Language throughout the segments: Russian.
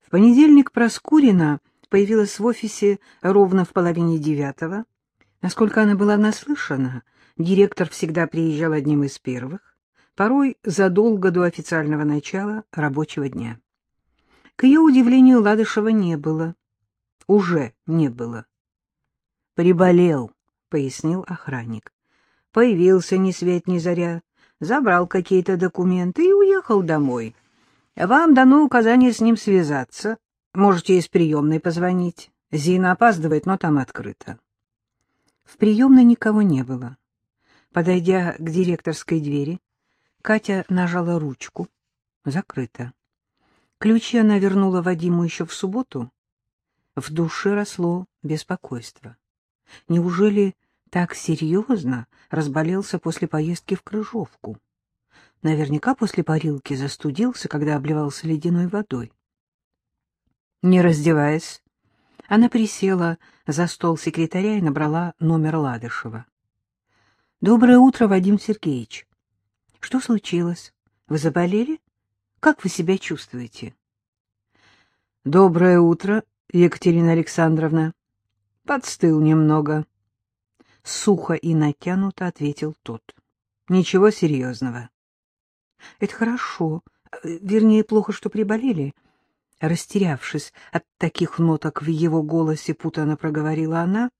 В понедельник Проскурина появилась в офисе ровно в половине девятого. Насколько она была наслышана, директор всегда приезжал одним из первых, порой задолго до официального начала рабочего дня. К ее удивлению, Ладышева не было. Уже не было. «Приболел», — пояснил охранник. «Появился ни свет ни заря, забрал какие-то документы и уехал домой. Вам дано указание с ним связаться. Можете из приемной позвонить. Зина опаздывает, но там открыто». В приемной никого не было. Подойдя к директорской двери, Катя нажала ручку. Закрыто. Ключи она вернула Вадиму еще в субботу. В душе росло беспокойство. Неужели так серьезно разболелся после поездки в Крыжовку? Наверняка после парилки застудился, когда обливался ледяной водой. Не раздеваясь, она присела за стол секретаря и набрала номер Ладышева. — Доброе утро, Вадим Сергеевич. — Что случилось? Вы заболели? Как вы себя чувствуете? — Доброе утро, Екатерина Александровна. Подстыл немного. Сухо и натянуто ответил тот. Ничего серьезного. — Это хорошо. Вернее, плохо, что приболели. Растерявшись от таких ноток в его голосе, путано проговорила она.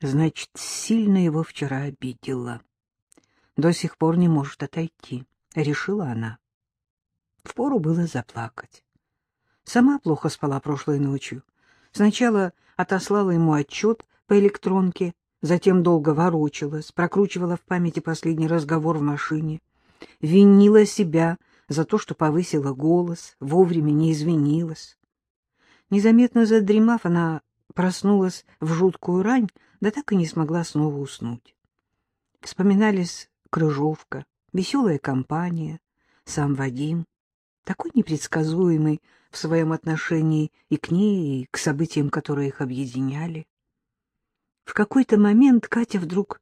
Значит, сильно его вчера обидела. До сих пор не может отойти, — решила она. Впору было заплакать. Сама плохо спала прошлой ночью. Сначала отослала ему отчет по электронке, затем долго ворочалась, прокручивала в памяти последний разговор в машине, винила себя за то, что повысила голос, вовремя не извинилась. Незаметно задремав, она проснулась в жуткую рань, да так и не смогла снова уснуть. Вспоминались Крыжовка, веселая компания, сам Вадим, такой непредсказуемый в своем отношении и к ней, и к событиям, которые их объединяли. В какой-то момент Катя вдруг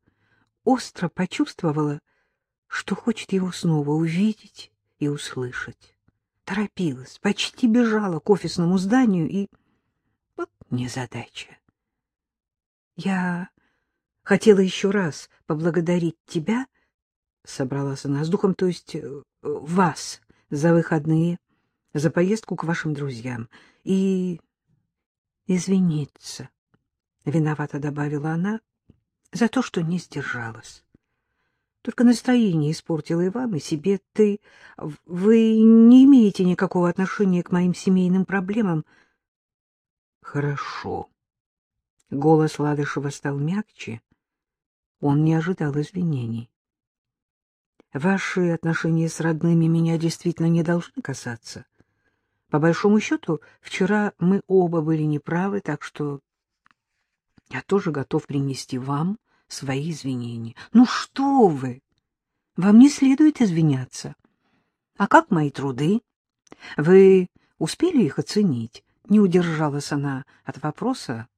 остро почувствовала, что хочет его снова увидеть и услышать. Торопилась, почти бежала к офисному зданию и... Вот незадача. Я хотела еще раз поблагодарить тебя, — собралась она с духом, то есть э, вас, за выходные, за поездку к вашим друзьям. И извиниться, — виновато добавила она, — за то, что не сдержалась. Только настроение испортило и вам, и себе. Ты... Вы не имеете никакого отношения к моим семейным проблемам. Хорошо. Голос Ладышева стал мягче. Он не ожидал извинений. Ваши отношения с родными меня действительно не должны касаться. По большому счету, вчера мы оба были неправы, так что я тоже готов принести вам свои извинения. Ну что вы? Вам не следует извиняться. А как мои труды? Вы успели их оценить? Не удержалась она от вопроса.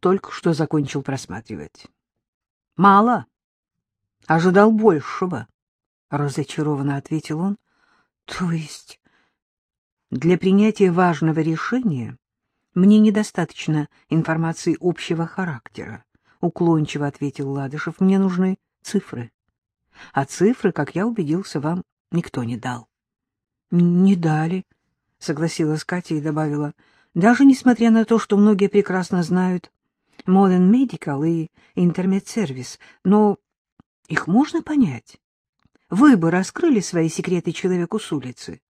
Только что закончил просматривать. Мало. Ожидал большего, разочарованно ответил он. То есть для принятия важного решения мне недостаточно информации общего характера, уклончиво ответил Ладышев. Мне нужны цифры. А цифры, как я убедился, вам никто не дал. Не дали, согласилась Катя и добавила, даже несмотря на то, что многие прекрасно знают Modern Medical и Intermed Service, но их можно понять. Вы бы раскрыли свои секреты человеку с улицы.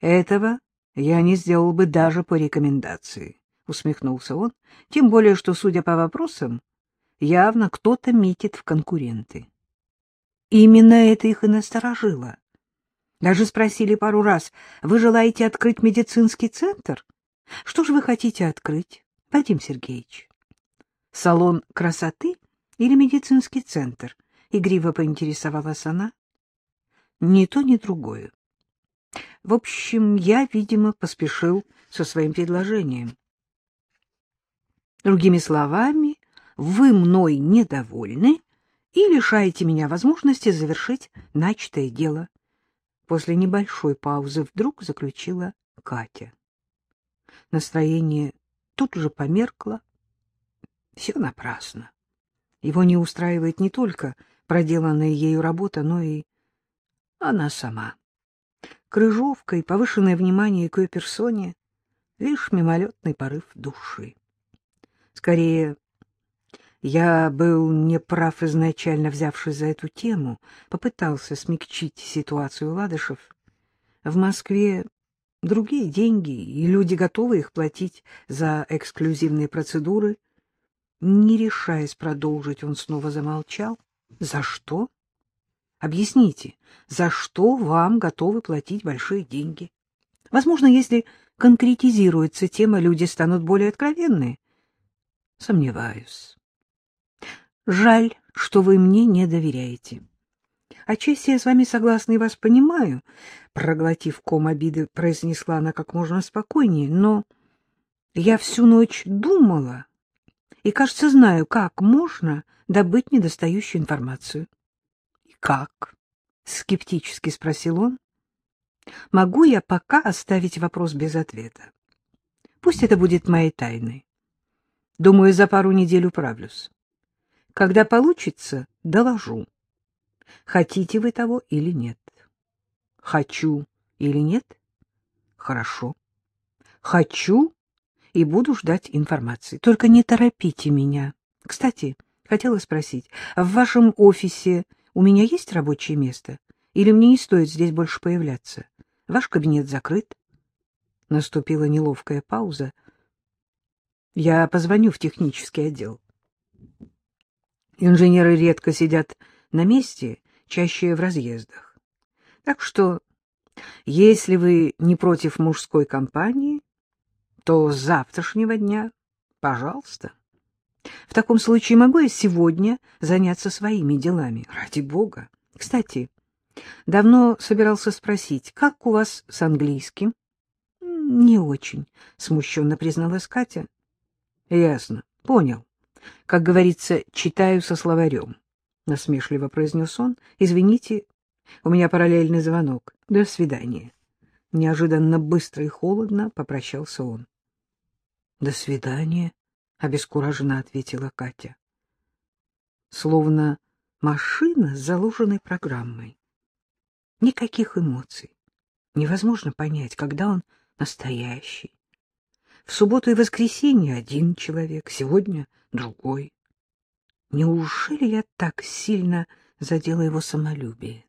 Этого я не сделал бы даже по рекомендации, — усмехнулся он, тем более, что, судя по вопросам, явно кто-то метит в конкуренты. Именно это их и насторожило. Даже спросили пару раз, вы желаете открыть медицинский центр? Что же вы хотите открыть, Вадим Сергеевич? Салон красоты или медицинский центр? Игриво поинтересовалась она. Ни то, ни другое. В общем, я, видимо, поспешил со своим предложением. Другими словами, вы мной недовольны и лишаете меня возможности завершить начатое дело. После небольшой паузы вдруг заключила Катя. Настроение тут же померкло. Все напрасно. Его не устраивает не только проделанная ею работа, но и она сама. Крыжовка и повышенное внимание к ее персоне — лишь мимолетный порыв души. Скорее, я был неправ изначально, взявшись за эту тему, попытался смягчить ситуацию Ладышев. В Москве другие деньги, и люди готовы их платить за эксклюзивные процедуры. Не решаясь продолжить, он снова замолчал. За что? Объясните, за что вам готовы платить большие деньги? Возможно, если конкретизируется тема, люди станут более откровенны. Сомневаюсь. Жаль, что вы мне не доверяете. Отчасти я с вами согласна и вас понимаю, проглотив ком обиды, произнесла она как можно спокойнее, но я всю ночь думала и, кажется, знаю, как можно добыть недостающую информацию. — И как? — скептически спросил он. — Могу я пока оставить вопрос без ответа? Пусть это будет моей тайной. Думаю, за пару недель управлюсь. Когда получится, доложу. Хотите вы того или нет? Хочу или нет? Хорошо. Хочу и буду ждать информации. Только не торопите меня. Кстати, хотела спросить, в вашем офисе у меня есть рабочее место? Или мне не стоит здесь больше появляться? Ваш кабинет закрыт? Наступила неловкая пауза. Я позвоню в технический отдел. Инженеры редко сидят на месте, чаще в разъездах. Так что, если вы не против мужской компании, то с завтрашнего дня, пожалуйста. В таком случае могу я сегодня заняться своими делами, ради бога. Кстати, давно собирался спросить, как у вас с английским? — Не очень, — смущенно призналась Катя. — Ясно, понял как говорится, читаю со словарем, — насмешливо произнес он. — Извините, у меня параллельный звонок. До свидания. Неожиданно быстро и холодно попрощался он. — До свидания, — обескураженно ответила Катя. Словно машина с заложенной программой. Никаких эмоций. Невозможно понять, когда он настоящий. В субботу и воскресенье один человек, сегодня другой. Неужели я так сильно задела его самолюбие?